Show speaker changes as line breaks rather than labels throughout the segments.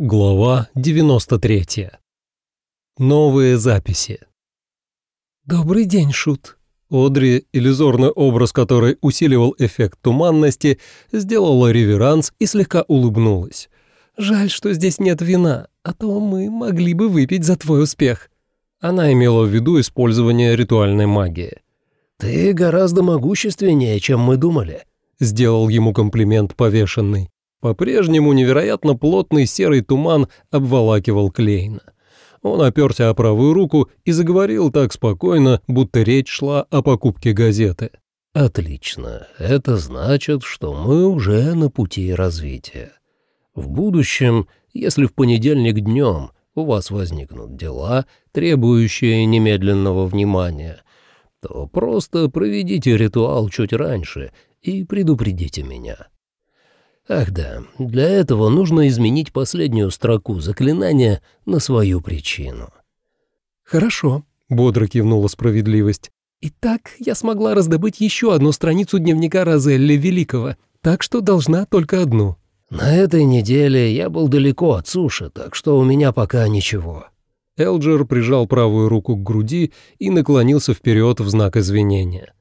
Глава 93. Новые записи.
«Добрый день, Шут».
Одри, иллюзорный образ которой усиливал эффект туманности, сделала реверанс и слегка улыбнулась.
«Жаль, что здесь нет вина, а то мы могли бы выпить за твой успех».
Она имела в виду использование ритуальной магии.
«Ты гораздо могущественнее, чем мы думали», —
сделал ему комплимент повешенный. По-прежнему невероятно плотный серый туман обволакивал Клейна. Он оперся о правую руку и заговорил так спокойно, будто речь шла о покупке газеты.
«Отлично. Это значит, что мы уже на пути развития. В будущем, если в понедельник днем у вас возникнут дела, требующие немедленного внимания, то просто проведите ритуал чуть раньше и предупредите меня. Ах да, для этого нужно изменить последнюю строку заклинания на свою причину.
«Хорошо», —
бодро кивнула справедливость.
«Итак, я смогла раздобыть еще одну страницу дневника Розелли Великого, так что должна только одну».
«На этой неделе я был далеко от суши, так что у меня пока ничего».
Элджер прижал правую руку к груди и наклонился вперед в знак извинения.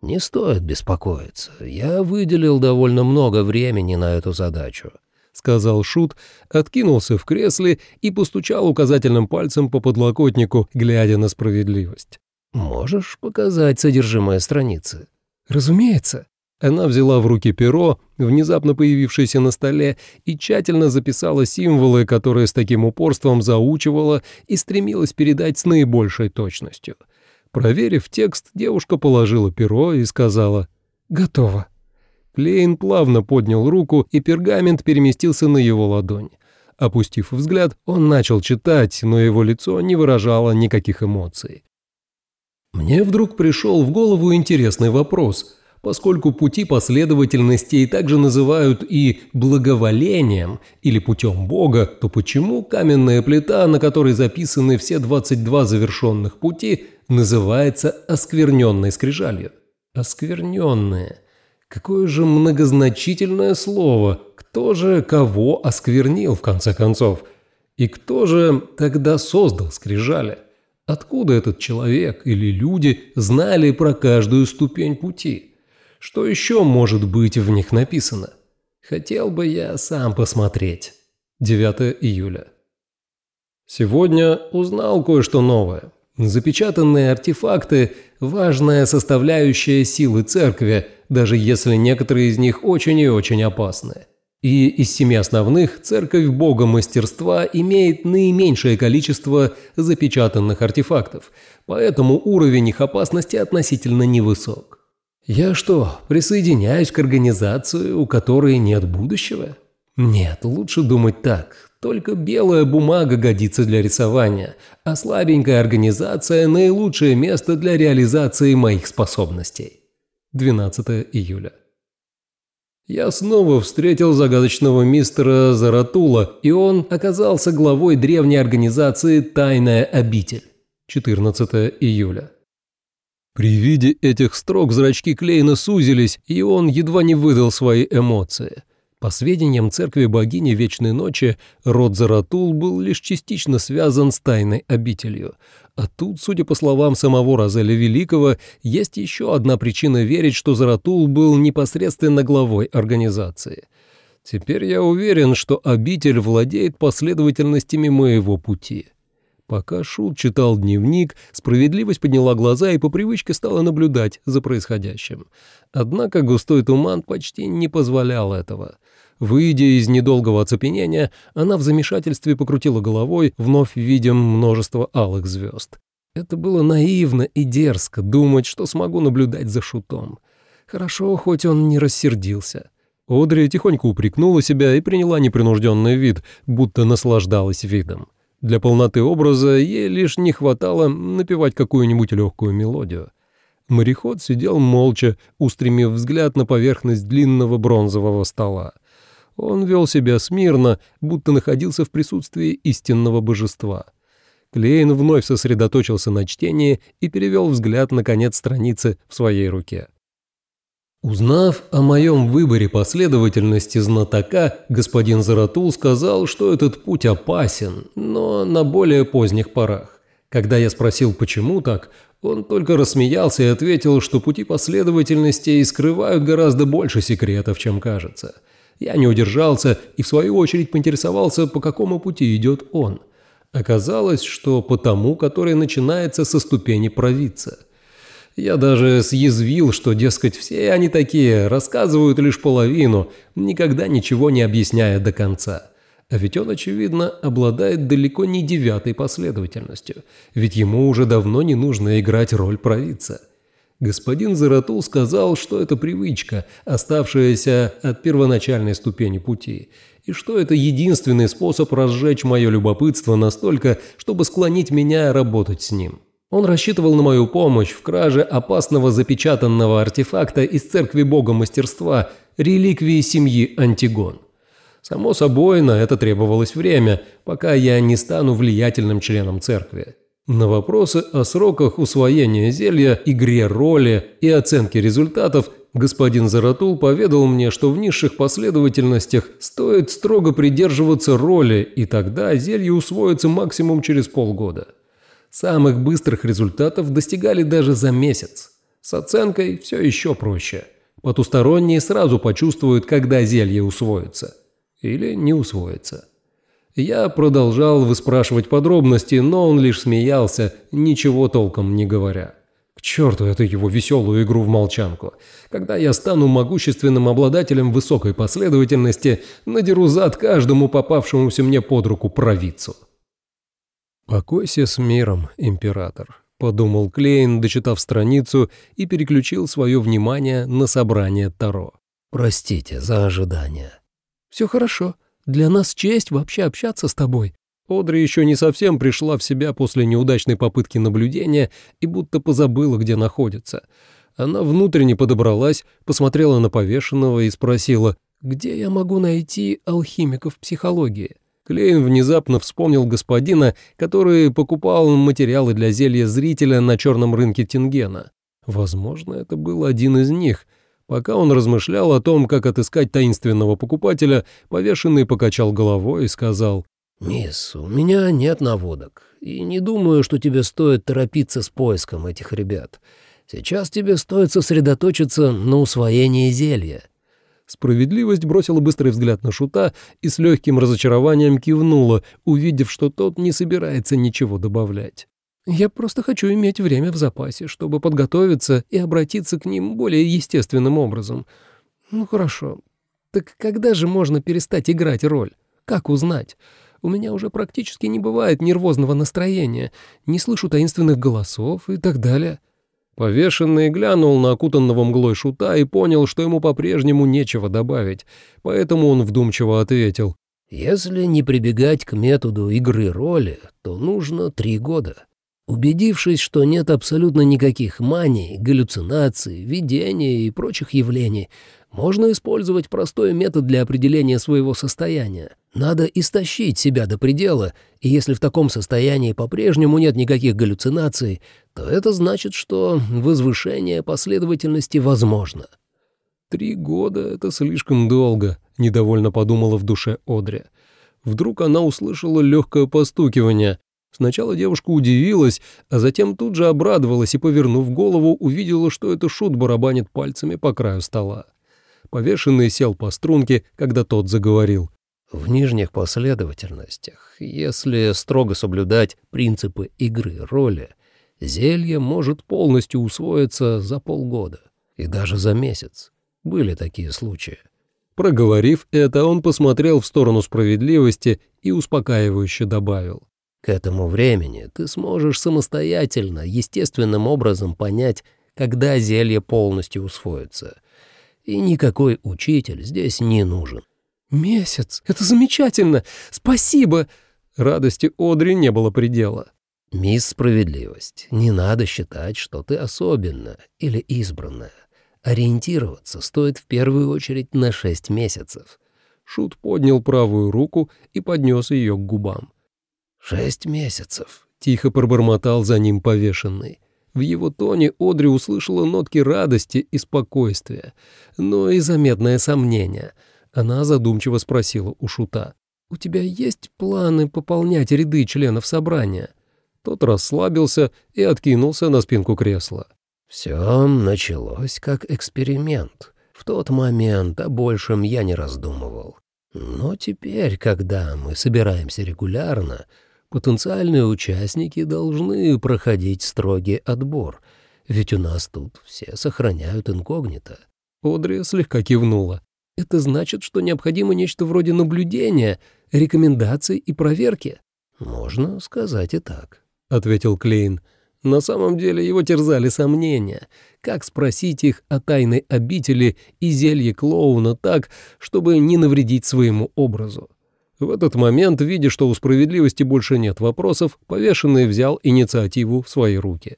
«Не стоит беспокоиться. Я выделил довольно много времени на эту задачу», —
сказал Шут, откинулся в кресле и постучал указательным пальцем по подлокотнику, глядя на справедливость.
«Можешь показать содержимое страницы?»
«Разумеется».
Она взяла в руки перо, внезапно появившееся на столе, и тщательно записала символы, которые с таким упорством заучивала и стремилась передать с наибольшей точностью — Проверив текст, девушка положила перо и сказала
«Готово».
Клейн плавно поднял руку, и пергамент переместился на его ладонь. Опустив взгляд, он начал читать, но его лицо не выражало никаких эмоций. Мне вдруг пришел в голову интересный вопрос. Поскольку пути последовательностей также называют и благоволением или путем Бога, то почему каменная плита, на которой записаны все 22 завершенных пути, называется оскверненной скрижалью. Оскверненная. Какое же многозначительное слово. Кто же кого осквернил, в конце концов? И кто же тогда создал скрижали? Откуда этот человек или люди знали про каждую ступень пути? Что еще может быть в них написано? Хотел бы я сам посмотреть. 9 июля. Сегодня узнал кое-что новое. Запечатанные артефакты – важная составляющая силы церкви, даже если некоторые из них очень и очень опасны. И из семи основных церковь бога мастерства имеет наименьшее количество запечатанных артефактов, поэтому уровень их опасности относительно невысок. Я что, присоединяюсь к организации, у которой нет будущего? Нет, лучше думать так. Только белая бумага годится для рисования, а слабенькая организация – наилучшее место для реализации моих способностей. 12 июля. Я снова встретил загадочного мистера Заратула, и он оказался главой древней организации «Тайная обитель». 14 июля. При виде этих строк зрачки Клейна сузились, и он едва не выдал свои эмоции. По сведениям церкви богини Вечной Ночи, род Заратул был лишь частично связан с тайной обителью. А тут, судя по словам самого Розеля Великого, есть еще одна причина верить, что Заратул был непосредственно главой организации. Теперь я уверен, что обитель владеет последовательностями моего пути. Пока Шут читал дневник, справедливость подняла глаза и по привычке стала наблюдать за происходящим. Однако густой туман почти не позволял этого. Выйдя из недолгого оцепенения, она в замешательстве покрутила головой, вновь видя множество алых звезд. Это было наивно и дерзко думать, что смогу наблюдать за шутом. Хорошо, хоть он не рассердился. Одри тихонько упрекнула себя и приняла непринужденный вид, будто наслаждалась видом. Для полноты образа ей лишь не хватало напевать какую-нибудь легкую мелодию. Мореход сидел молча, устремив взгляд на поверхность длинного бронзового стола. Он вел себя смирно, будто находился в присутствии истинного божества. Клейн вновь сосредоточился на чтении и перевел взгляд на конец страницы в своей руке. Узнав о моем выборе последовательности знатока, господин Заратул сказал, что этот путь опасен, но на более поздних порах. Когда я спросил, почему так, он только рассмеялся и ответил, что пути последовательностей скрывают гораздо больше секретов, чем кажется. Я не удержался и, в свою очередь, поинтересовался, по какому пути идет он. Оказалось, что по тому, который начинается со ступени провидца. Я даже съязвил, что, дескать, все они такие, рассказывают лишь половину, никогда ничего не объясняя до конца. А ведь он, очевидно, обладает далеко не девятой последовательностью, ведь ему уже давно не нужно играть роль провидца. Господин Заратул сказал, что это привычка, оставшаяся от первоначальной ступени пути, и что это единственный способ разжечь мое любопытство настолько, чтобы склонить меня работать с ним. Он рассчитывал на мою помощь в краже опасного запечатанного артефакта из церкви бога мастерства, реликвии семьи Антигон. Само собой, на это требовалось время, пока я не стану влиятельным членом церкви. На вопросы о сроках усвоения зелья, игре роли и оценке результатов господин Заратул поведал мне, что в низших последовательностях стоит строго придерживаться роли, и тогда зелье усвоится максимум через полгода. Самых быстрых результатов достигали даже за месяц. С оценкой все еще проще. Потусторонние сразу почувствуют, когда зелье усвоится. Или не усвоится. Я продолжал выспрашивать подробности, но он лишь смеялся, ничего толком не говоря. К черту эту его веселую игру в молчанку. Когда я стану могущественным обладателем высокой последовательности, надеру зад каждому попавшемуся мне под руку провидцу. «Покойся с миром, император», — подумал Клейн, дочитав страницу и переключил свое внимание на собрание Таро.
«Простите за ожидание».
«Все хорошо. Для нас честь вообще общаться с тобой».
Одри еще не совсем пришла в себя после неудачной попытки наблюдения и будто позабыла, где находится. Она внутренне подобралась, посмотрела на повешенного и спросила, «Где я могу найти алхимиков психологии?» Клейн внезапно вспомнил господина, который покупал материалы для зелья зрителя на черном рынке Тингена. Возможно, это был один из них. Пока он размышлял о том, как отыскать таинственного покупателя, повешенный покачал головой и сказал,
«Мисс, у меня нет наводок, и не думаю, что тебе стоит торопиться с поиском этих ребят. Сейчас тебе стоит сосредоточиться на усвоении зелья».
Справедливость бросила быстрый взгляд на Шута и с легким разочарованием кивнула, увидев, что тот не собирается ничего добавлять.
«Я просто хочу иметь время в запасе, чтобы подготовиться и обратиться к ним более естественным образом. Ну хорошо. Так когда же можно перестать играть роль? Как узнать? У меня уже практически не бывает нервозного настроения, не слышу таинственных голосов и так далее».
Повешенный глянул на окутанного мглой шута и понял, что ему по-прежнему нечего добавить, поэтому он вдумчиво ответил.
«Если не прибегать к методу игры роли, то нужно три года. Убедившись, что нет абсолютно никаких маний, галлюцинаций, видений и прочих явлений, можно использовать простой метод для определения своего состояния. Надо истощить себя до предела, и если в таком состоянии по-прежнему нет никаких галлюцинаций, то это значит, что возвышение последовательности возможно.
«Три года — это слишком долго», — недовольно подумала в душе Одри. Вдруг она услышала легкое постукивание. Сначала девушка удивилась, а затем тут же обрадовалась и, повернув голову, увидела, что это шут барабанит пальцами по краю стола. Повешенный сел по струнке, когда тот заговорил.
В нижних последовательностях, если строго соблюдать принципы игры роли, зелье может полностью усвоиться за полгода и даже за месяц. Были такие случаи.
Проговорив это, он посмотрел в сторону справедливости и успокаивающе добавил.
К этому времени ты сможешь самостоятельно, естественным образом понять, когда зелье полностью усвоится. И никакой учитель здесь не нужен.
«Месяц! Это замечательно! Спасибо!»
Радости Одри не было предела.
«Мисс Справедливость, не надо считать, что ты особенная или избранная. Ориентироваться стоит в первую очередь на шесть месяцев».
Шут поднял правую руку и поднес ее к губам.
«Шесть месяцев», —
тихо пробормотал за ним повешенный. В его тоне Одри услышала нотки радости и спокойствия, но и заметное сомнение. Она задумчиво спросила у Шута. «У тебя есть планы пополнять ряды членов собрания?» Тот расслабился и откинулся на спинку кресла.
«Все началось как эксперимент. В тот момент о большем я не раздумывал. Но теперь, когда мы собираемся регулярно, потенциальные участники должны проходить строгий отбор, ведь у нас тут все сохраняют инкогнито».
Одри слегка кивнула. «Это значит, что необходимо нечто вроде наблюдения, рекомендаций и проверки?»
«Можно сказать и так», —
ответил Клейн. На самом деле его терзали сомнения. Как спросить их о тайной обители и зелье клоуна так, чтобы не навредить своему образу? В этот момент, видя, что у справедливости больше нет вопросов, повешенный взял инициативу в свои руки.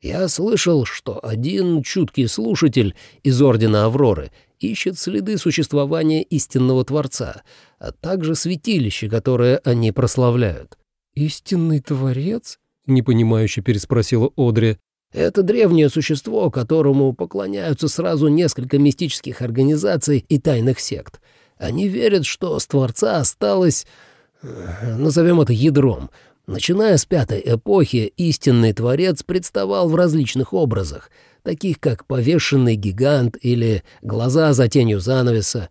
«Я слышал, что один чуткий слушатель из Ордена Авроры ищет следы существования истинного Творца, а также святилище, которое они прославляют».
«Истинный Творец?» — непонимающе переспросила Одри.
Это древнее существо, которому поклоняются сразу несколько мистических организаций и тайных сект. Они верят, что с Творца осталось, э, назовем это ядром. Начиная с пятой эпохи, истинный Творец представал в различных образах, таких как повешенный гигант или глаза за тенью занавеса.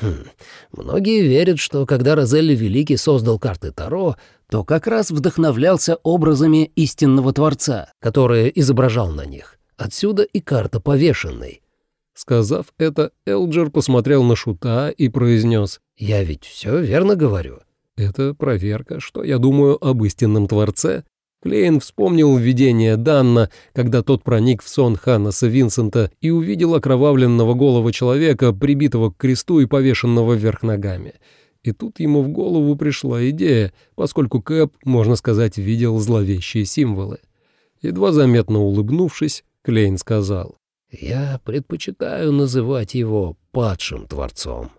Хм. Многие верят, что когда Розелли Великий создал карты Таро, то как раз вдохновлялся образами истинного Творца, которые изображал на них. Отсюда и карта повешенной.
Сказав это, Элджер посмотрел на Шута и произнес
«Я ведь все верно говорю».
«Это проверка, что я думаю об истинном Творце?» Клейн вспомнил видение Данна, когда тот проник в сон Ханнеса Винсента и увидел окровавленного голого человека, прибитого к кресту и повешенного вверх ногами. И тут ему в голову пришла идея, поскольку Кэп, можно сказать, видел зловещие символы. Едва заметно улыбнувшись, Клейн сказал.
Я предпочитаю называть его падшим творцом.